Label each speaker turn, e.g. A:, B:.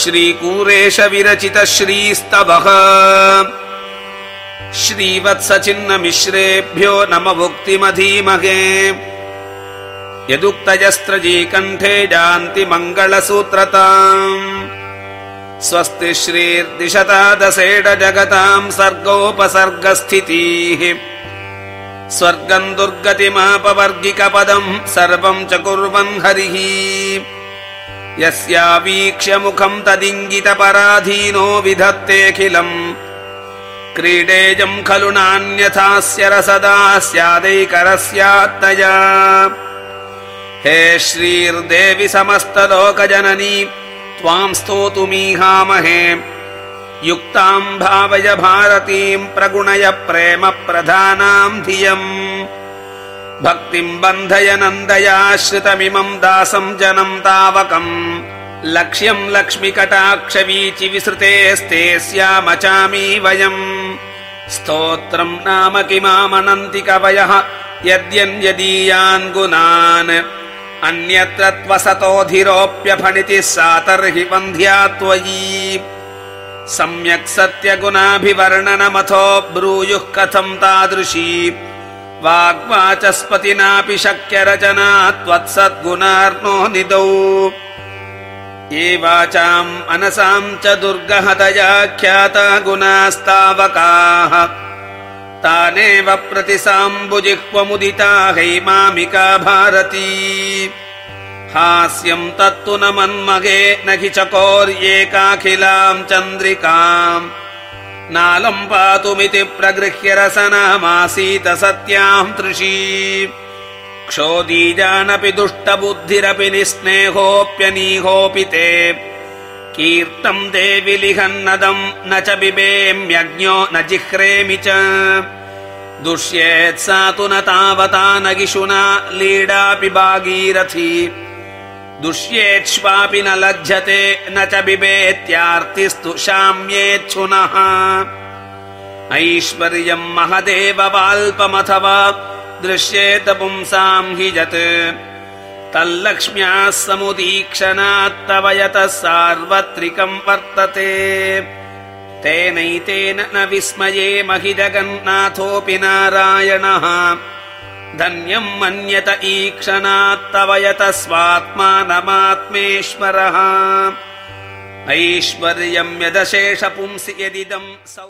A: श्रीकूरेश विरचितश्रीस्तवः श्रीवत्सचिन्नमिश्रेभ्यो नमभुक्तिमधीमहे यदुक्तयस्त्रजीकण्ठे जान्ति मङ्गलसूत्रताम् स्वस्ति श्रीर्दिशता दशेड जगताम् सर्गोपसर्गस्थितिः स्वर्गम् दुर्गतिमापवर्गिकपदम् सर्वम् च कुर्वन् हरिः यस्या वीक्ष्य मुखम् तदिङ्गितपराधीनो विधत्तेऽखिलम् क्रीडेयम् खलु नान्यथास्य रसदा स्यादैकरस्यात्तया हे श्रीर्देवि समस्तलोकजननी त्वाम् स्तोतुमीहामहे युक्ताम् भावय भारतीम् प्रगुणय प्रेम प्रधानाम् धियम् भक्तिम् बन्धय नन्दया दासम् जनम् तावकम् लक्ष्यम् लक्ष्मिकटाक्षवीचिविसृते स्ते स्यामचामी वयम् स्तोत्रम् नाम किमामनन्ति कवयः यद्यन्यदीयान् गुणान् अन्यत्र त्वसतोऽधिरोऽप्यफणितिः सा तर्हि बन्ध्या त्वयी सम्यक् सत्यगुणाभिवर्णनमथो ब्रूयुः कथम् तादृशी वाग्वाचस्पतिनापि शक्यरचना त्वत्सद्गुणार्णो निदौ ये वाचाम् अनसाम् च दुर्गहतया ख्याता गुणास्तावकाः तानेव प्रतिसाम्बुजिह्वमुदिता हैमामिका भारती हास्यम् तत्तु न मन्मगे न हि चकोर्येकाखिलाम् चन्द्रिकाम् नालम् पातुमिति सत्याम् तृषी क्षोदीजानपि दुष्टबुद्धिरपि निःस्नेहोऽप्यनीहोऽपि ते कीर्तम् देवि लिहन्नदम् न च बिबेम्यज्ञो न जिह्रेमि च दुष्येत्सा तु न तावता न लीडापि भागीरथी दुष्येष्वापि न लज्जते न च बिबेत्यार्तिस्तु शाम्येच्छुनः ऐश्वर्यम् वाल्पमथवा दृश्येत पुंसाम् यत् तल्लक्ष्म्याः समुदीक्षणात्तव यतः सार्वत्रिकम् वर्तते तेनैतेन न विस्मये महि नारायणः धन्यम् मन्यत ईक्षणात्तवयत स्वात्मानमात्मेश्वरः ऐश्वर्यम् यदशेष पुंसि यदिदम् सौ